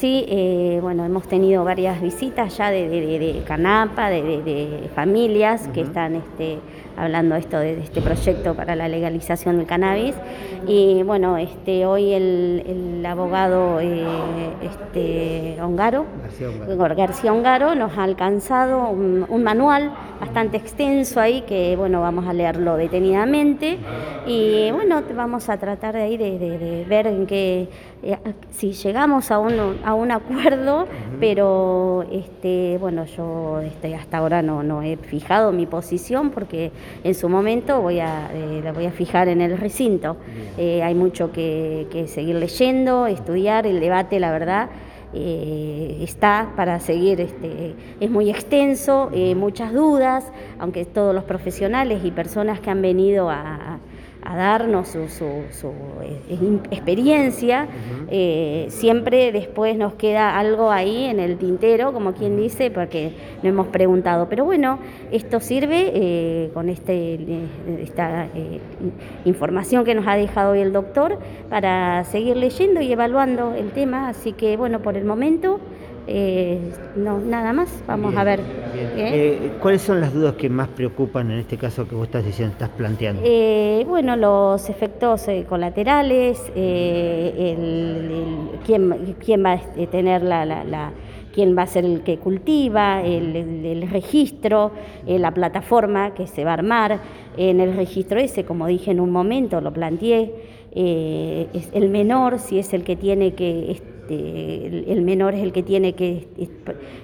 Sí, eh, bueno, hemos tenido varias visitas ya de, de, de Canapa, de, de familias que están este, hablando esto de, este proyecto para la legalización del cannabis. Y bueno, este, hoy el, abogado eh, este, Ongaro, García Ongaro, nos ha alcanzado un, manual bastante extenso ahí que bueno, vamos a leerlo detenidamente. Y bueno, vamos a tratar de ahí de, ver en qué, eh, si llegamos a un, a un acuerdo, pero este, bueno, yo este, hasta ahora no, no he fijado mi posición porque en su momento voy a, eh, la voy a fijar en el recinto. Eh, hay mucho que, seguir leyendo, estudiar, el debate, la verdad. Eh, está para seguir, este, es muy extenso, muchas dudas, aunque todos los profesionales y personas que han venido a, a darnos su, su, eh, experiencia, eh, siempre después nos queda algo ahí en el tintero, como quien dice, porque no hemos preguntado. Pero bueno, esto sirve eh, con este, esta información que nos ha dejado hoy el doctor para seguir leyendo y evaluando el tema. Así que bueno, por el momento... Eh, no, nada más, vamos a ver. Eh, ¿Cuáles son las dudas que más preocupan en este caso que vos estás diciendo, estás planteando? Eh, bueno, los efectos colaterales, quién, quién, va a tener la, la, quién va a ser el que cultiva, el, registro, la plataforma que se va a armar. En el registro ese, como dije en un momento, lo planteé, es el menor, si es el que tiene que este, el, menor es el que tiene que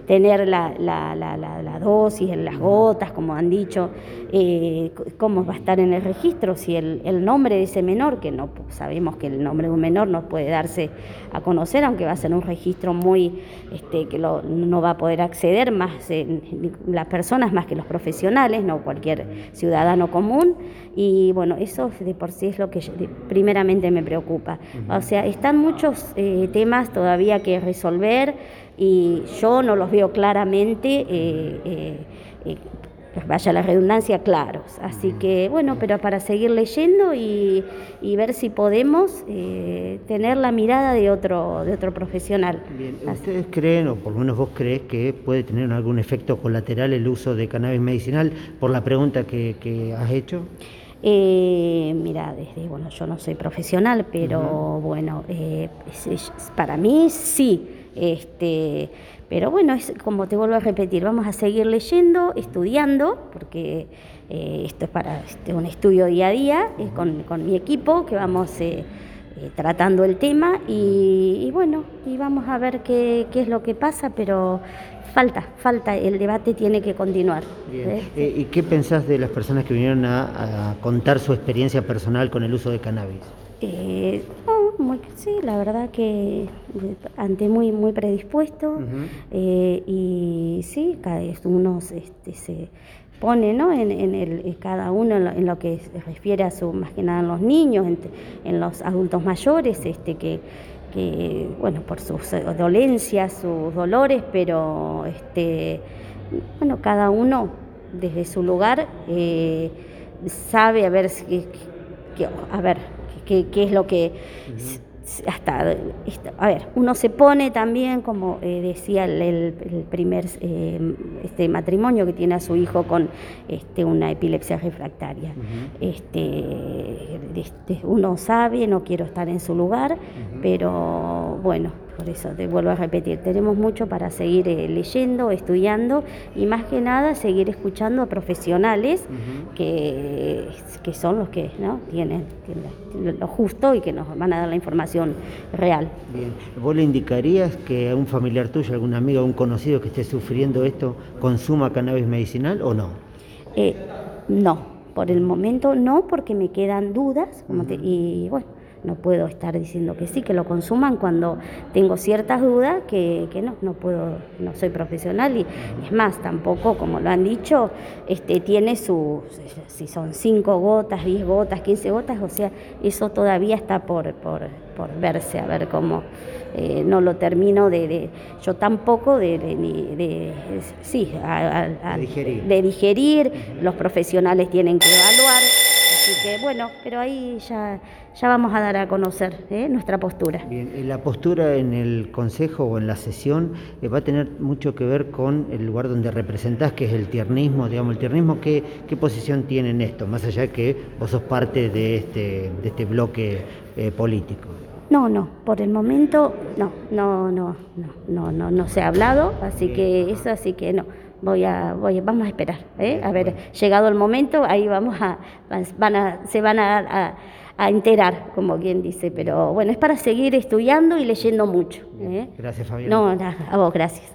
tener la, la, la, la dosis, las gotas, como han dicho, eh, cómo va a estar en el registro, si el, nombre de ese menor, que no sabemos que el nombre de un menor no puede darse a conocer, aunque va a ser un registro muy, este, que no va a poder acceder más las personas más que los profesionales, no cualquier ciudadano común, y bueno, eso de por sí es lo que primeramente me preocupa. O sea, están muchos eh, temas todavía que resolver y yo no los veo claramente. Eh, eh, eh vaya la redundancia, claros. Así que, bueno, pero para seguir leyendo y, ver si podemos tener la mirada de otro, de otro profesional. ¿Ustedes creen, o por lo menos vos crees, que puede tener algún efecto colateral el uso de cannabis medicinal por la pregunta que, has hecho? Eh, mira, desde, bueno, yo no soy profesional, pero bueno, eh, para mí sí. Este, pero bueno, es como te vuelvo a repetir, vamos a seguir leyendo, estudiando, porque eh, esto es para este, un estudio día a día con, con, mi equipo, que vamos tratando el tema y, y, bueno, y vamos a ver qué, qué es lo que pasa, pero falta, falta, el debate tiene que continuar. ¿Eh? Eh, ¿Y qué pensás de las personas que vinieron a, contar su experiencia personal con el uso de cannabis? Eh, sí, la verdad que ante muy muy predispuesto y sí, cada uno este, se pone ¿no? en, el, cada uno en lo, que se refiere a su, más que nada en los niños, en, los adultos mayores, este, que bueno, por sus dolencias, sus dolores, pero este, bueno, cada uno desde su lugar eh, sabe a ver, a ver qué es lo que hasta, a ver, uno se pone también, como eh, decía el, primer eh, este matrimonio que tiene a su hijo con este, una epilepsia refractaria. este, este, uno sabe, no quiero estar en su lugar, pero bueno, por eso te vuelvo a repetir, tenemos mucho para seguir eh, leyendo, estudiando y más que nada seguir escuchando a profesionales que, que, son los que ¿no? tienen, lo justo y que nos van a dar la información real. Bien, ¿vos le indicarías que a un familiar tuyo, algún amigo, un conocido que esté sufriendo esto, consuma cannabis medicinal o no? Eh, no, por el momento no, porque me quedan dudas y bueno no puedo estar diciendo que sí, que lo consuman cuando tengo ciertas dudas, que, que no, no puedo, no soy profesional y es más, tampoco, como lo han dicho, este, tiene su, si son 5 gotas, 10 gotas, 15 gotas, o sea, eso todavía está por, por, por verse, a ver cómo, eh, no lo termino de, yo tampoco de, de, sí, de digerir, los profesionales tienen que evaluar. Que bueno, pero ahí ya, ya vamos a dar a conocer ¿eh? nuestra postura. Bien, la postura en el Consejo o en la sesión eh, va a tener mucho que ver con el lugar donde representás, que es el tiernismo, digamos, el tiernismo, ¿qué, qué posición tiene en esto? Más allá de que vos sos parte de este, de este bloque eh, político. No, no, por el momento no, no, no, no, no, no, no se ha hablado, así que eso, así que no. Voy a, voy, vamos a esperar, ¿eh? a ver, llegado el momento, ahí vamos a, van a, se van a, a, a enterar, como quien dice, pero bueno, es para seguir estudiando y leyendo mucho. ¿eh? Gracias, Fabián. No, nada, a vos, gracias.